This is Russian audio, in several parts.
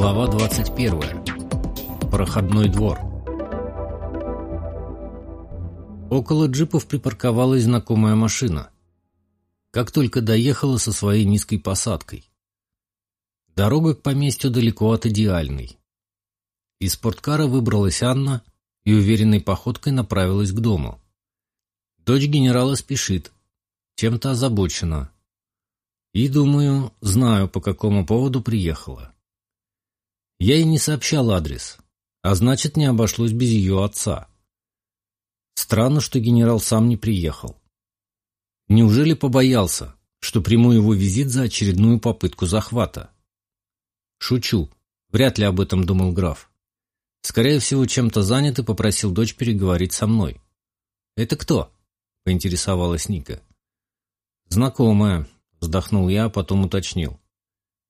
Глава 21. Проходной двор. Около джипов припарковалась знакомая машина. Как только доехала со своей низкой посадкой. Дорога к поместью далеко от идеальной. Из спорткара выбралась Анна и уверенной походкой направилась к дому. Дочь генерала спешит, чем-то озабочена. И, думаю, знаю, по какому поводу приехала. Я ей не сообщал адрес, а значит, не обошлось без ее отца. Странно, что генерал сам не приехал. Неужели побоялся, что приму его визит за очередную попытку захвата? Шучу. Вряд ли об этом думал граф. Скорее всего, чем-то занят и попросил дочь переговорить со мной. «Это кто?» — поинтересовалась Ника. «Знакомая», — вздохнул я, а потом уточнил.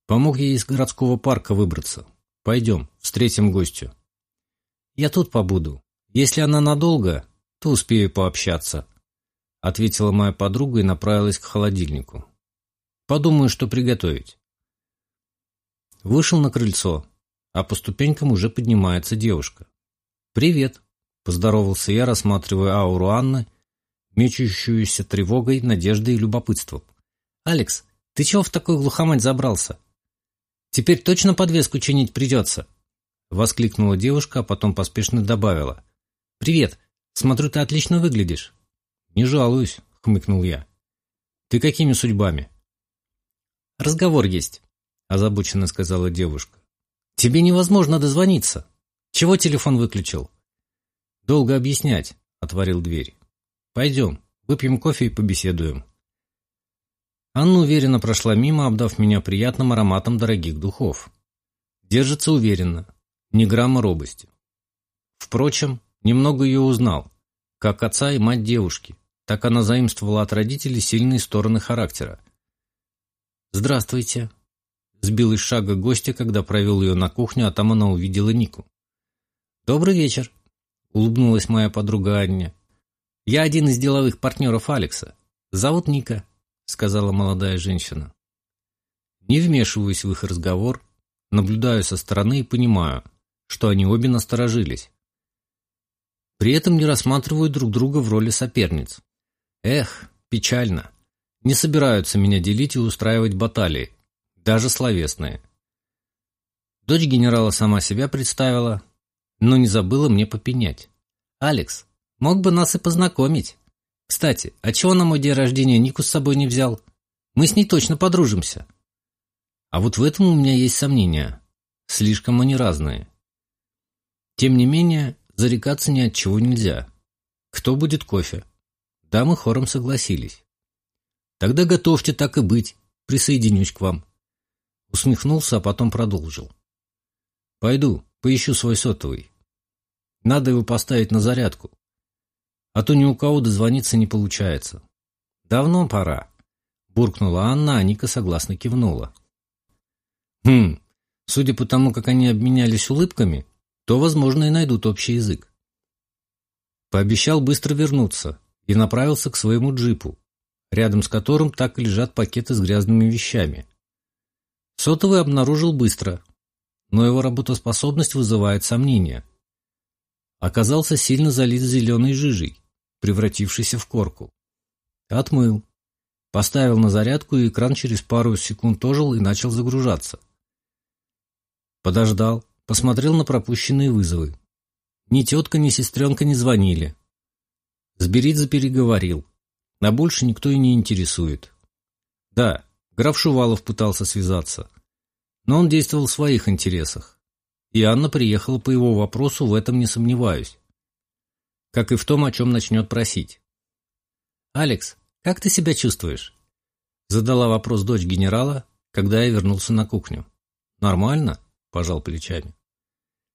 «Помог ей из городского парка выбраться. Пойдем, встретим гостю. Я тут побуду. Если она надолго, то успею пообщаться, ответила моя подруга и направилась к холодильнику. Подумаю, что приготовить. Вышел на крыльцо, а по ступенькам уже поднимается девушка. «Привет», — поздоровался я, рассматривая ауру Анны, мечущуюся тревогой, надеждой и любопытством. «Алекс, ты чего в такой глухомань забрался?» Теперь точно подвеску чинить придется!» Воскликнула девушка, а потом поспешно добавила. «Привет! Смотрю, ты отлично выглядишь!» «Не жалуюсь», — хмыкнул я. «Ты какими судьбами?» «Разговор есть», — озабоченно сказала девушка. «Тебе невозможно дозвониться. Чего телефон выключил?» «Долго объяснять», — отворил дверь. «Пойдем, выпьем кофе и побеседуем». Анна уверенно прошла мимо, обдав меня приятным ароматом дорогих духов. Держится уверенно, ни грамма робости. Впрочем, немного ее узнал. Как отца и мать девушки, так она заимствовала от родителей сильные стороны характера. «Здравствуйте», — сбил из шага гостя, когда провел ее на кухню, а там она увидела Нику. «Добрый вечер», — улыбнулась моя подруга Аня. «Я один из деловых партнеров Алекса. Зовут Ника» сказала молодая женщина. Не вмешиваюсь в их разговор, наблюдаю со стороны и понимаю, что они обе насторожились. При этом не рассматривают друг друга в роли соперниц. Эх, печально. Не собираются меня делить и устраивать баталии, даже словесные. Дочь генерала сама себя представила, но не забыла мне попенять. «Алекс, мог бы нас и познакомить». Кстати, а чего на мой день рождения Нику с собой не взял? Мы с ней точно подружимся. А вот в этом у меня есть сомнения. Слишком они разные. Тем не менее, зарекаться ни от чего нельзя. Кто будет кофе? Дамы хором согласились. Тогда готовьте так и быть, присоединюсь к вам. Усмехнулся, а потом продолжил. Пойду, поищу свой сотовый. Надо его поставить на зарядку а то ни у кого дозвониться не получается. Давно пора. Буркнула Анна, а Ника согласно кивнула. Хм, судя по тому, как они обменялись улыбками, то, возможно, и найдут общий язык. Пообещал быстро вернуться и направился к своему джипу, рядом с которым так и лежат пакеты с грязными вещами. Сотовый обнаружил быстро, но его работоспособность вызывает сомнения. Оказался сильно залит зеленой жижей, превратившийся в корку. Отмыл. Поставил на зарядку, и экран через пару секунд ожил и начал загружаться. Подождал, посмотрел на пропущенные вызовы. Ни тетка, ни сестренка не звонили. Сберидзе переговорил. На больше никто и не интересует. Да, граф Шувалов пытался связаться. Но он действовал в своих интересах. И Анна приехала по его вопросу, в этом не сомневаюсь как и в том, о чем начнет просить. «Алекс, как ты себя чувствуешь?» Задала вопрос дочь генерала, когда я вернулся на кухню. «Нормально», – пожал плечами.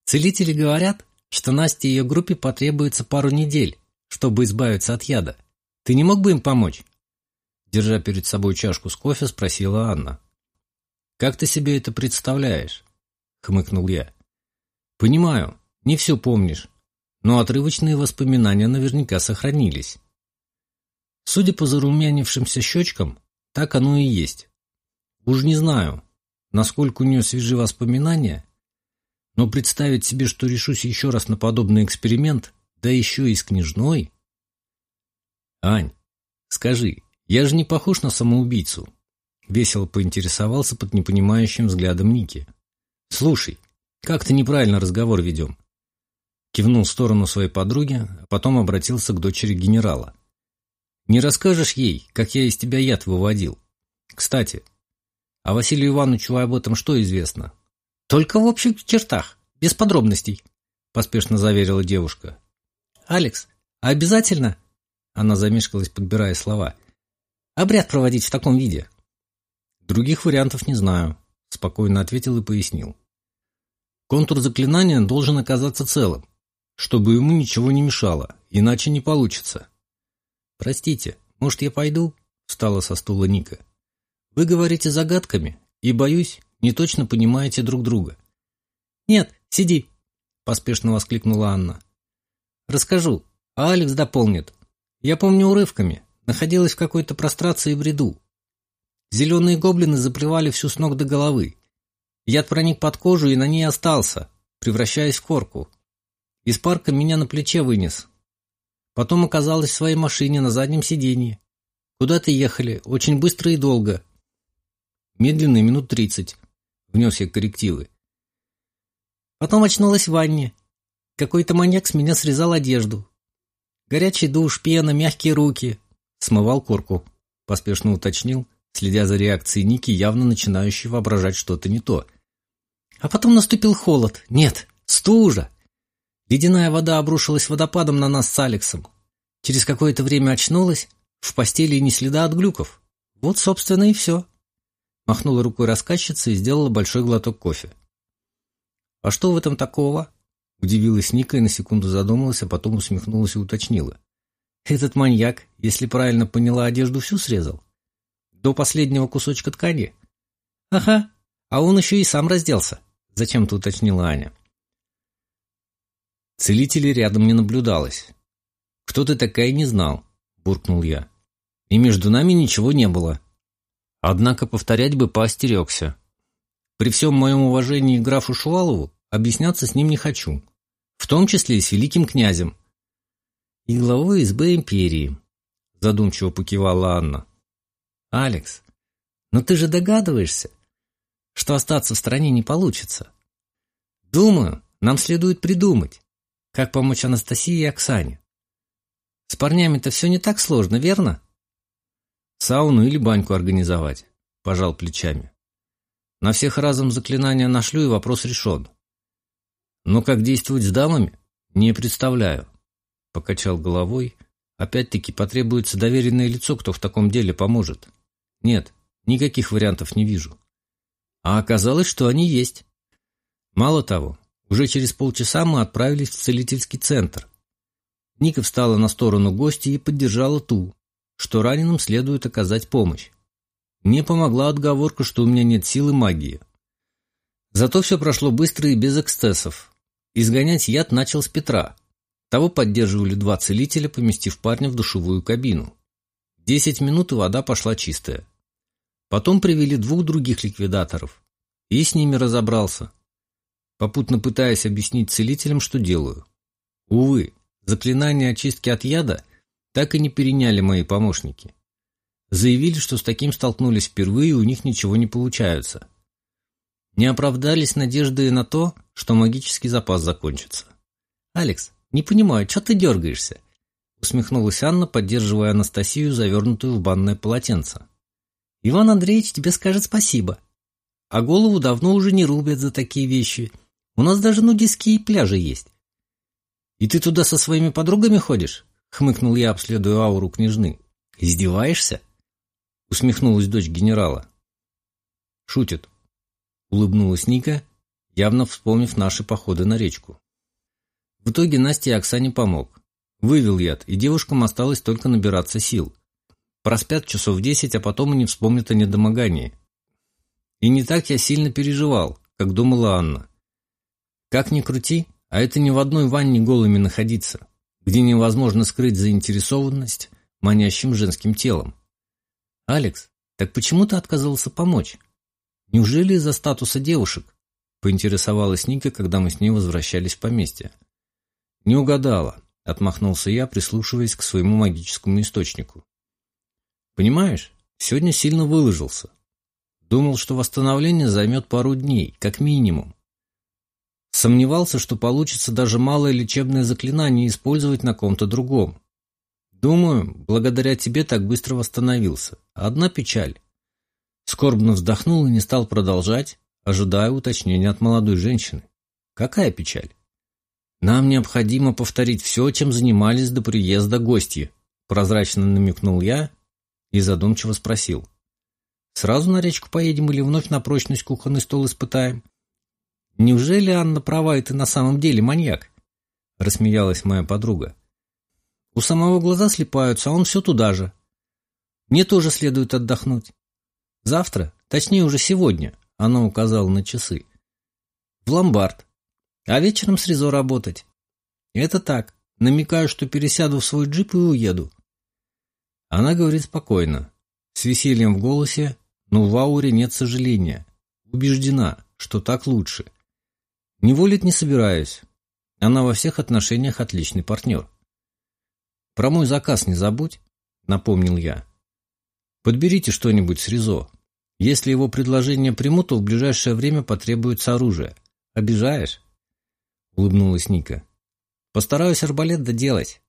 «Целители говорят, что Насте и ее группе потребуется пару недель, чтобы избавиться от яда. Ты не мог бы им помочь?» Держа перед собой чашку с кофе, спросила Анна. «Как ты себе это представляешь?» – хмыкнул я. «Понимаю, не все помнишь, но отрывочные воспоминания наверняка сохранились. Судя по зарумянившимся щечкам, так оно и есть. Уж не знаю, насколько у нее свежи воспоминания, Но представить себе, что решусь еще раз на подобный эксперимент, да еще и с княжной... Ань, скажи, я же не похож на самоубийцу? Весело поинтересовался под непонимающим взглядом Ники. Слушай, как-то неправильно разговор ведем. Кивнул в сторону своей подруги, а потом обратился к дочери генерала. Не расскажешь ей, как я из тебя яд выводил? Кстати, а Василию Ивановичу об этом что известно? Только в общих чертах, без подробностей, поспешно заверила девушка. Алекс, а обязательно? Она замешкалась, подбирая слова. Обряд проводить в таком виде. Других вариантов не знаю, спокойно ответил и пояснил. Контур заклинания должен оказаться целым, чтобы ему ничего не мешало, иначе не получится. «Простите, может, я пойду?» — встала со стула Ника. «Вы говорите загадками и, боюсь, не точно понимаете друг друга». «Нет, сиди!» — поспешно воскликнула Анна. «Расскажу, а Алекс дополнит. Я помню урывками, находилась в какой-то прострации и бреду. Зеленые гоблины заплевали всю с ног до головы. Яд проник под кожу и на ней остался, превращаясь в корку. Из парка меня на плече вынес, Потом оказалась в своей машине на заднем сиденье. Куда-то ехали, очень быстро и долго. Медленно, минут тридцать. Внес я коррективы. Потом очнулась в ванне. Какой-то маньяк с меня срезал одежду. Горячий душ, пена, мягкие руки. Смывал корку. Поспешно уточнил, следя за реакцией Ники, явно начинающей воображать что-то не то. А потом наступил холод. Нет, стужа. Ледяная вода обрушилась водопадом на нас с Алексом. Через какое-то время очнулась, в постели и не следа от глюков. Вот, собственно, и все. Махнула рукой рассказчица и сделала большой глоток кофе. «А что в этом такого?» Удивилась Ника и на секунду задумалась, а потом усмехнулась и уточнила. «Этот маньяк, если правильно поняла, одежду всю срезал? До последнего кусочка ткани?» «Ага, а он еще и сам разделся», — зачем-то уточнила Аня. Целителей рядом не наблюдалось. «Кто ты такая, не знал», — буркнул я. «И между нами ничего не было». Однако повторять бы поостерегся. При всем моем уважении графу Шувалову объясняться с ним не хочу. В том числе и с великим князем. И главой СБ империи, задумчиво покивала Анна. «Алекс, но ты же догадываешься, что остаться в стране не получится. Думаю, нам следует придумать, как помочь Анастасии и Оксане. С парнями-то все не так сложно, верно? Сауну или баньку организовать, пожал плечами. На всех разом заклинания нашлю, и вопрос решен. Но как действовать с дамами, не представляю. Покачал головой. Опять-таки потребуется доверенное лицо, кто в таком деле поможет. Нет, никаких вариантов не вижу. А оказалось, что они есть. Мало того, уже через полчаса мы отправились в целительский центр. Ника встала на сторону гостя и поддержала ту, что раненым следует оказать помощь. Мне помогла отговорка, что у меня нет силы магии. Зато все прошло быстро и без эксцессов. Изгонять яд начал с Петра. Того поддерживали два целителя, поместив парня в душевую кабину. Десять минут и вода пошла чистая. Потом привели двух других ликвидаторов. И с ними разобрался попутно пытаясь объяснить целителям, что делаю. Увы, заклинание очистки от яда так и не переняли мои помощники. Заявили, что с таким столкнулись впервые и у них ничего не получается. Не оправдались надежды на то, что магический запас закончится. «Алекс, не понимаю, что ты дергаешься?» усмехнулась Анна, поддерживая Анастасию, завернутую в банное полотенце. «Иван Андреевич тебе скажет спасибо. А голову давно уже не рубят за такие вещи. У нас даже нудистские пляжи есть. И ты туда со своими подругами ходишь? Хмыкнул я, обследуя ауру княжны. Издеваешься? Усмехнулась дочь генерала. Шутит. Улыбнулась Ника, явно вспомнив наши походы на речку. В итоге Насте и Оксане помог. Вывел яд, и девушкам осталось только набираться сил. Проспят часов десять, а потом и не вспомнят о недомогании. И не так я сильно переживал, как думала Анна. Как ни крути, а это не в одной ванне голыми находиться, где невозможно скрыть заинтересованность манящим женским телом. «Алекс, так почему ты отказывался помочь? Неужели из-за статуса девушек?» Поинтересовалась Ника, когда мы с ней возвращались в поместье. Не угадала, отмахнулся я, прислушиваясь к своему магическому источнику. Понимаешь, сегодня сильно выложился. Думал, что восстановление займет пару дней, как минимум. Сомневался, что получится даже малое лечебное заклинание использовать на ком-то другом. Думаю, благодаря тебе так быстро восстановился. Одна печаль. Скорбно вздохнул и не стал продолжать, ожидая уточнения от молодой женщины. Какая печаль? Нам необходимо повторить все, чем занимались до приезда гостья. Прозрачно намекнул я и задумчиво спросил. Сразу на речку поедем или вновь на прочность кухонный стол испытаем? Неужели Анна права, и ты на самом деле маньяк? Рассмеялась моя подруга. У самого глаза слепаются, а он все туда же. Мне тоже следует отдохнуть. Завтра, точнее уже сегодня, она указала на часы. В ломбард. А вечером с Ризо работать. Это так. Намекаю, что пересяду в свой джип и уеду. Она говорит спокойно, с весельем в голосе, но в ауре нет сожаления. Убеждена, что так лучше. Не волить не собираюсь. Она во всех отношениях отличный партнер. Про мой заказ не забудь, напомнил я. Подберите что-нибудь с Ризо. Если его предложение приму, то в ближайшее время потребуется оружие. Обижаешь? Улыбнулась Ника. Постараюсь арбалет доделать.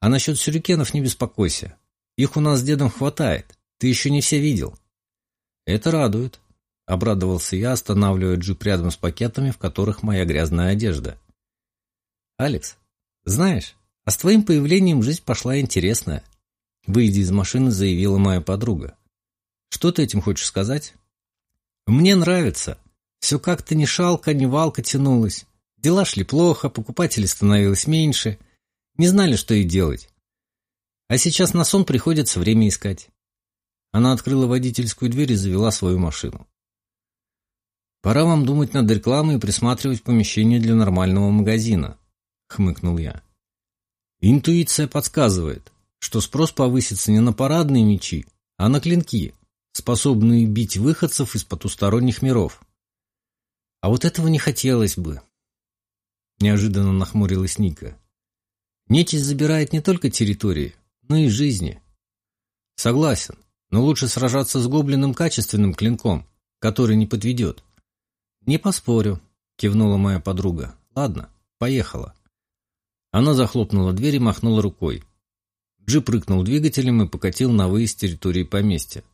А насчет сюрикенов не беспокойся. Их у нас с дедом хватает. Ты еще не все видел. Это радует. Обрадовался я, останавливая джип рядом с пакетами, в которых моя грязная одежда. Алекс, знаешь, а с твоим появлением жизнь пошла интересная. Выйдя из машины, заявила моя подруга. Что ты этим хочешь сказать? Мне нравится. Все как-то ни шалка, ни валка тянулось. Дела шли плохо, покупателей становилось меньше. Не знали, что и делать. А сейчас на сон приходится время искать. Она открыла водительскую дверь и завела свою машину. «Пора вам думать над рекламой и присматривать помещение для нормального магазина», — хмыкнул я. Интуиция подсказывает, что спрос повысится не на парадные мечи, а на клинки, способные бить выходцев из потусторонних миров. А вот этого не хотелось бы. Неожиданно нахмурилась Ника. Нечисть забирает не только территории, но и жизни. Согласен, но лучше сражаться с гоблином качественным клинком, который не подведет. Не поспорю, кивнула моя подруга. Ладно, поехала. Она захлопнула дверь и махнула рукой. Джип рыкнул двигателем и покатил на выезд территории поместья.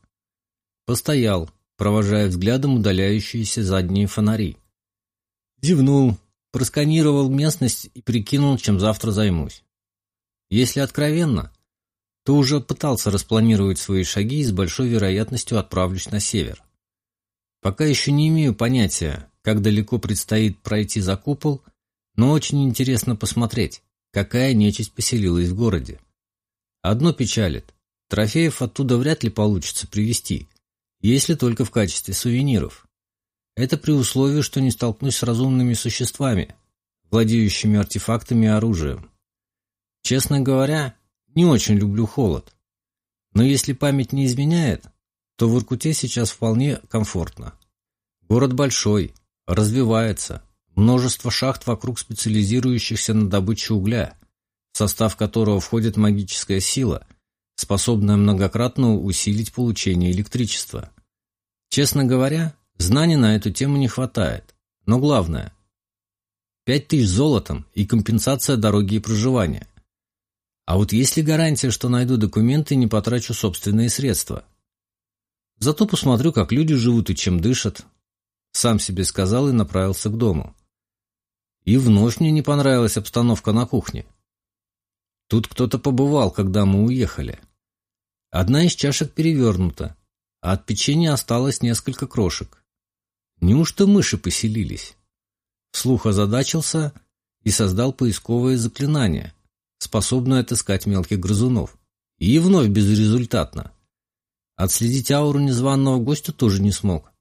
Постоял, провожая взглядом удаляющиеся задние фонари. Зевнул, просканировал местность и прикинул, чем завтра займусь. Если откровенно, то уже пытался распланировать свои шаги и с большой вероятностью отправлюсь на север. Пока еще не имею понятия, как далеко предстоит пройти за купол, но очень интересно посмотреть, какая нечисть поселилась в городе. Одно печалит. Трофеев оттуда вряд ли получится привезти, если только в качестве сувениров. Это при условии, что не столкнусь с разумными существами, владеющими артефактами и оружием. Честно говоря, не очень люблю холод. Но если память не изменяет, то в Иркуте сейчас вполне комфортно. Город большой, развивается, множество шахт вокруг специализирующихся на добыче угля, в состав которого входит магическая сила, способная многократно усилить получение электричества. Честно говоря, знаний на эту тему не хватает. Но главное – пять тысяч золотом и компенсация дороги и проживания. А вот есть ли гарантия, что найду документы и не потрачу собственные средства? Зато посмотрю, как люди живут и чем дышат. Сам себе сказал и направился к дому. И вновь мне не понравилась обстановка на кухне. Тут кто-то побывал, когда мы уехали. Одна из чашек перевернута, а от печенья осталось несколько крошек. Неужто мыши поселились? Вслух озадачился и создал поисковое заклинание, способное отыскать мелких грызунов. И вновь безрезультатно. Отследить ауру незваного гостя тоже не смог.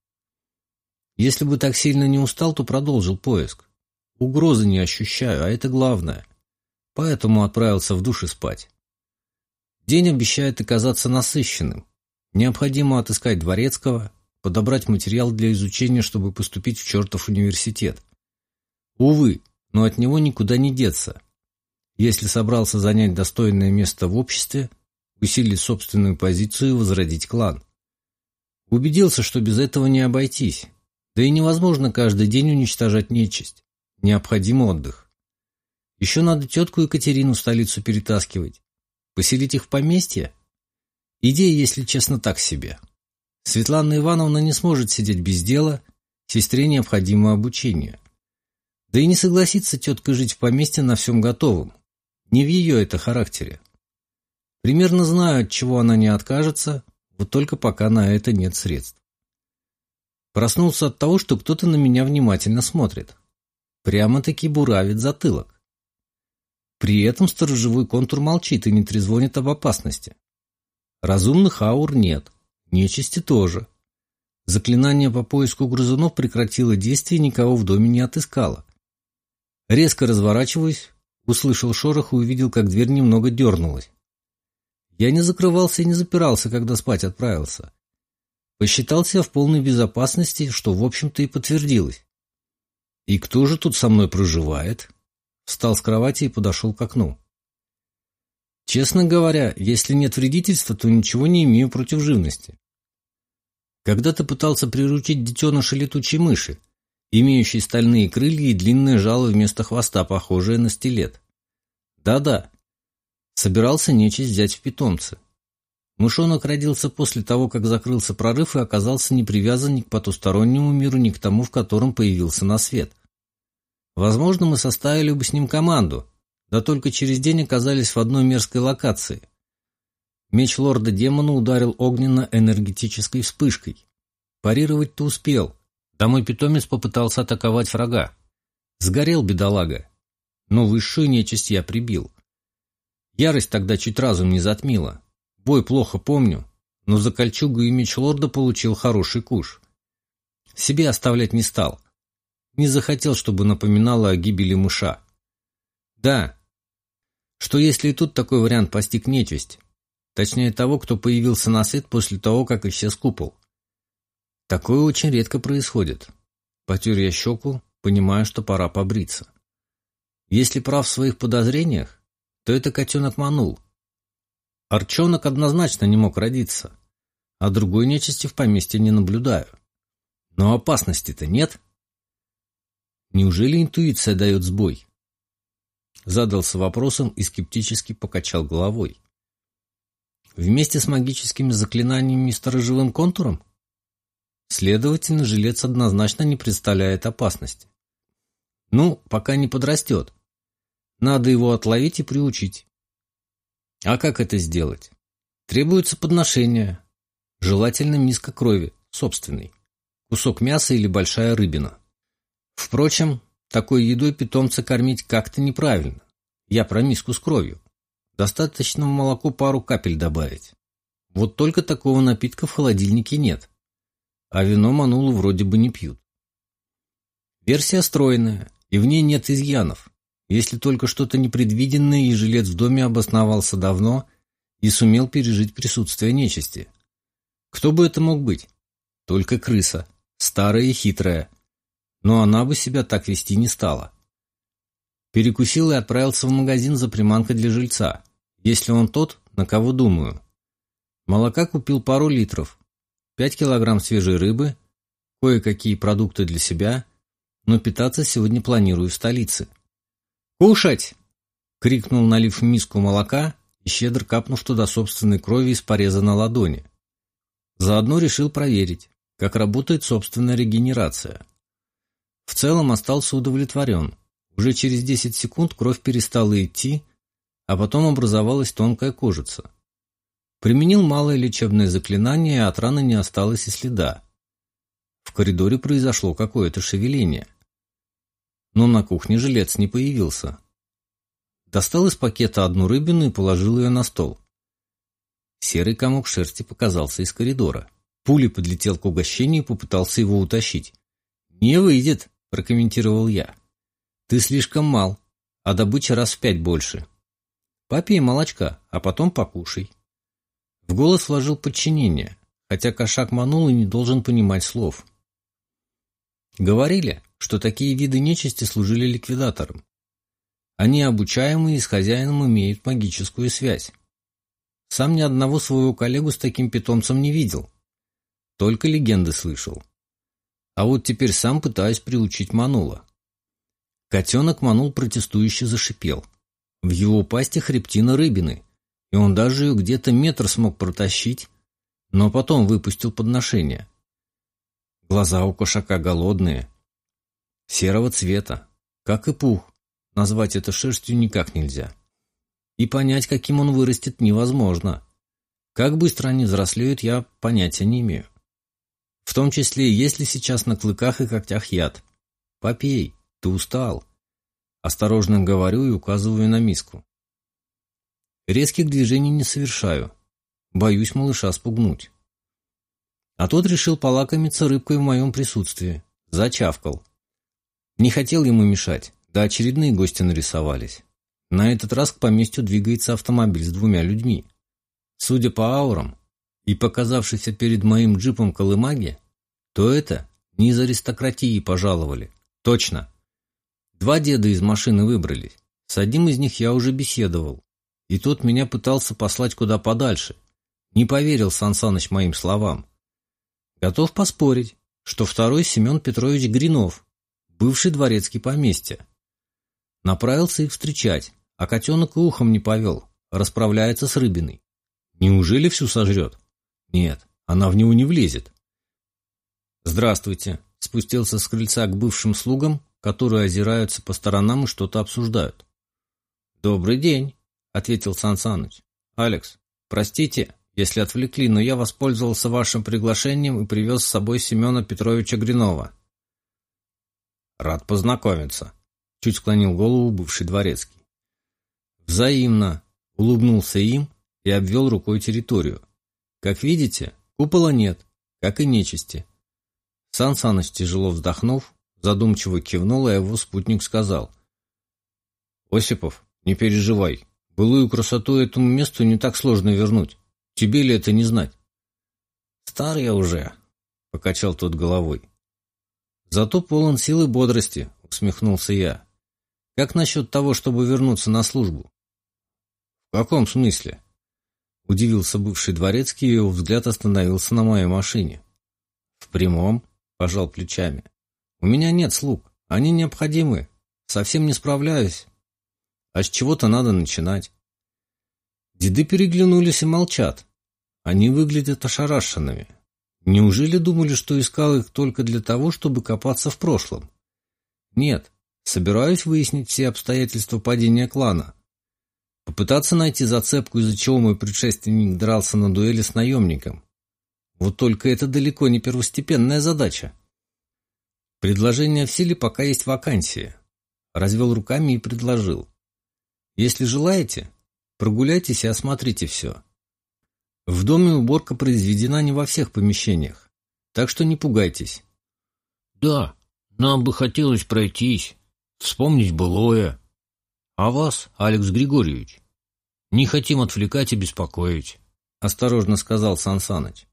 Если бы так сильно не устал, то продолжил поиск. Угрозы не ощущаю, а это главное поэтому отправился в душ и спать. День обещает оказаться насыщенным. Необходимо отыскать Дворецкого, подобрать материал для изучения, чтобы поступить в чертов университет. Увы, но от него никуда не деться. Если собрался занять достойное место в обществе, усилить собственную позицию и возродить клан. Убедился, что без этого не обойтись. Да и невозможно каждый день уничтожать нечисть. Необходим отдых. Еще надо тетку Екатерину в столицу перетаскивать. Поселить их в поместье? Идея, если честно, так себе. Светлана Ивановна не сможет сидеть без дела, сестре необходимо обучение. Да и не согласится тетка жить в поместье на всем готовом. Не в ее это характере. Примерно знаю, от чего она не откажется, вот только пока на это нет средств. Проснулся от того, что кто-то на меня внимательно смотрит. Прямо-таки буравит затылок. При этом сторожевой контур молчит и не трезвонит об опасности. Разумных аур нет, нечисти тоже. Заклинание по поиску грызунов прекратило действие и никого в доме не отыскало. Резко разворачиваюсь, услышал шорох и увидел, как дверь немного дернулась. Я не закрывался и не запирался, когда спать отправился. Посчитал себя в полной безопасности, что, в общем-то, и подтвердилось. «И кто же тут со мной проживает?» Встал с кровати и подошел к окну. Честно говоря, если нет вредительства, то ничего не имею против живности. Когда-то пытался приручить детеныша летучей мыши, имеющей стальные крылья и длинное жало вместо хвоста, похожее на стилет. Да-да, собирался нечисть взять в питомцы. Мышонок родился после того, как закрылся прорыв и оказался не привязан ни к потустороннему миру, ни к тому, в котором появился на свет. Возможно, мы составили бы с ним команду, да только через день оказались в одной мерзкой локации. Меч лорда-демона ударил огненно-энергетической вспышкой. Парировать-то успел, да мой питомец попытался атаковать врага. Сгорел бедолага, но высшую нечисть я прибил. Ярость тогда чуть разум не затмила. Бой плохо помню, но за кольчугу и меч лорда получил хороший куш. Себе оставлять не стал. Не захотел, чтобы напоминало о гибели мыша. Да, что если и тут такой вариант постиг нечисть? Точнее того, кто появился на свет после того, как исчез купол. Такое очень редко происходит. Потер я щеку, понимая, что пора побриться. Если прав в своих подозрениях, то это котенок манул, Арчонок однозначно не мог родиться, а другой нечисти в поместье не наблюдаю. Но опасности-то нет. Неужели интуиция дает сбой? Задался вопросом и скептически покачал головой. Вместе с магическими заклинаниями и сторожевым контуром? Следовательно, жилец однозначно не представляет опасности. Ну, пока не подрастет. Надо его отловить и приучить. А как это сделать? Требуется подношение. Желательно миска крови, собственной. Кусок мяса или большая рыбина. Впрочем, такой едой питомца кормить как-то неправильно. Я про миску с кровью. Достаточно в молоко пару капель добавить. Вот только такого напитка в холодильнике нет. А вино манулу вроде бы не пьют. Версия стройная, и в ней нет изъянов если только что-то непредвиденное, и жилец в доме обосновался давно и сумел пережить присутствие нечисти. Кто бы это мог быть? Только крыса, старая и хитрая. Но она бы себя так вести не стала. Перекусил и отправился в магазин за приманкой для жильца, если он тот, на кого думаю. Молока купил пару литров, пять килограмм свежей рыбы, кое-какие продукты для себя, но питаться сегодня планирую в столице. «Кушать!» — крикнул, налив в миску молока и щедро капнув туда собственной крови из пореза на ладони. Заодно решил проверить, как работает собственная регенерация. В целом остался удовлетворен. Уже через 10 секунд кровь перестала идти, а потом образовалась тонкая кожица. Применил малое лечебное заклинание, а от раны не осталось и следа. В коридоре произошло какое-то шевеление но на кухне жилец не появился. Достал из пакета одну рыбину и положил ее на стол. Серый комок шерсти показался из коридора. Пулей подлетел к угощению и попытался его утащить. «Не выйдет», — прокомментировал я. «Ты слишком мал, а добыча раз в пять больше. Попей молочка, а потом покушай». В голос вложил подчинение, хотя кошак манул и не должен понимать слов. Говорили, что такие виды нечисти служили ликвидатором. Они обучаемые и с хозяином имеют магическую связь. Сам ни одного своего коллегу с таким питомцем не видел. Только легенды слышал. А вот теперь сам пытаюсь приучить Манула. Котенок Манул протестующе зашипел. В его пасти хребтина рыбины, и он даже ее где-то метр смог протащить, но потом выпустил подношение. Глаза у кошака голодные, серого цвета, как и пух. Назвать это шерстью никак нельзя. И понять, каким он вырастет, невозможно. Как быстро они взрослеют, я понятия не имею. В том числе, есть ли сейчас на клыках и когтях яд. Попей, ты устал. Осторожно говорю и указываю на миску. Резких движений не совершаю. Боюсь малыша спугнуть. А тот решил полакомиться рыбкой в моем присутствии. Зачавкал. Не хотел ему мешать, да очередные гости нарисовались. На этот раз к поместью двигается автомобиль с двумя людьми. Судя по аурам и показавшейся перед моим джипом колымаге, то это не из аристократии пожаловали. Точно. Два деда из машины выбрались. С одним из них я уже беседовал. И тот меня пытался послать куда подальше. Не поверил Сан Саныч моим словам. Готов поспорить, что второй Семен Петрович Гринов, бывший дворецкий поместья. Направился их встречать, а котенок и ухом не повел, расправляется с рыбиной. Неужели всю сожрет? Нет, она в него не влезет. «Здравствуйте», — спустился с крыльца к бывшим слугам, которые озираются по сторонам и что-то обсуждают. «Добрый день», — ответил Сан Саныч. «Алекс, простите, если отвлекли, но я воспользовался вашим приглашением и привез с собой Семена Петровича Гринова». «Рад познакомиться», — чуть склонил голову бывший дворецкий. «Взаимно», — улыбнулся им и обвел рукой территорию. «Как видите, купола нет, как и нечисти». Сан Саныч, тяжело вздохнув, задумчиво кивнул, а его спутник сказал. «Осипов, не переживай. Былую красоту этому месту не так сложно вернуть. Тебе ли это не знать?» «Стар я уже», — покачал тот головой. «Зато полон силы бодрости», — усмехнулся я. «Как насчет того, чтобы вернуться на службу?» «В каком смысле?» Удивился бывший дворецкий, и его взгляд остановился на моей машине. «В прямом», — пожал плечами. У меня нет слуг. Они необходимы. Совсем не справляюсь. А с чего-то надо начинать. Деды переглянулись и молчат. Они выглядят ошарашенными. Неужели думали, что искал их только для того, чтобы копаться в прошлом? Нет. Собираюсь выяснить все обстоятельства падения клана. Попытаться найти зацепку, из-за чего мой предшественник дрался на дуэли с наемником. Вот только это далеко не первостепенная задача. Предложение в силе, пока есть вакансия. Развел руками и предложил. Если желаете, прогуляйтесь и осмотрите все. В доме уборка произведена не во всех помещениях, так что не пугайтесь. Да, нам бы хотелось пройтись, вспомнить былое. А вас, Алекс Григорьевич, не хотим отвлекать и беспокоить, осторожно сказал Сансаныч.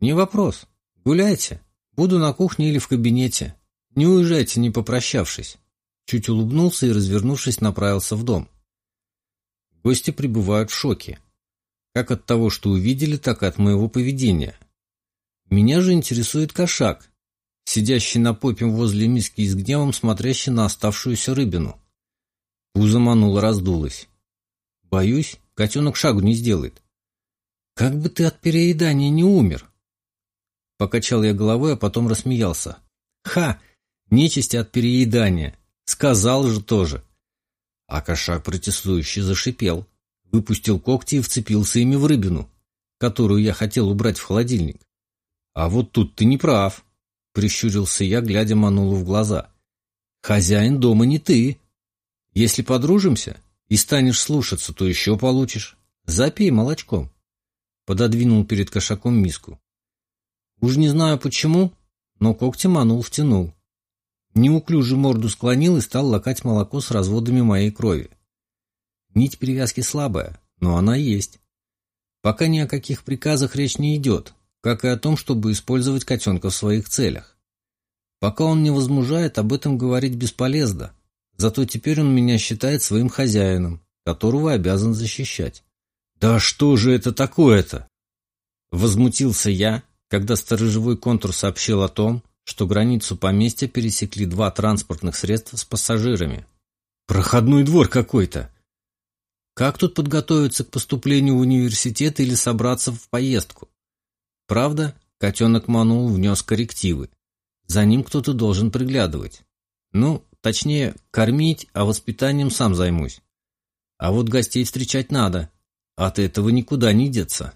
Не вопрос, гуляйте. Буду на кухне или в кабинете. Не уезжайте, не попрощавшись. Чуть улыбнулся и, развернувшись, направился в дом. Гости пребывают в шоке. Как от того, что увидели, так и от моего поведения. Меня же интересует кошак, сидящий на попе возле миски и с гневом смотрящий на оставшуюся рыбину. Пузо мануло раздулось. Боюсь, котенок шагу не сделает. Как бы ты от переедания не умер? Покачал я головой, а потом рассмеялся. Ха! Нечисти от переедания. Сказал же тоже. А кошак протестующий зашипел, выпустил когти и вцепился ими в рыбину, которую я хотел убрать в холодильник. А вот тут ты не прав, прищурился я, глядя Манулу в глаза. Хозяин дома не ты. Если подружимся и станешь слушаться, то еще получишь. Запей молочком. Пододвинул перед кошаком миску. Уж не знаю почему, но когти манул втянул. Неуклюже морду склонил и стал лакать молоко с разводами моей крови. Нить перевязки слабая, но она есть. Пока ни о каких приказах речь не идет, как и о том, чтобы использовать котенка в своих целях. Пока он не возмужает, об этом говорить бесполезно. Зато теперь он меня считает своим хозяином, которого обязан защищать. «Да что же это такое-то?» Возмутился я, когда сторожевой контур сообщил о том, что границу поместья пересекли два транспортных средства с пассажирами. «Проходной двор какой-то!» Как тут подготовиться к поступлению в университет или собраться в поездку? Правда, котенок Манул внес коррективы. За ним кто-то должен приглядывать. Ну, точнее, кормить, а воспитанием сам займусь. А вот гостей встречать надо. От этого никуда не деться.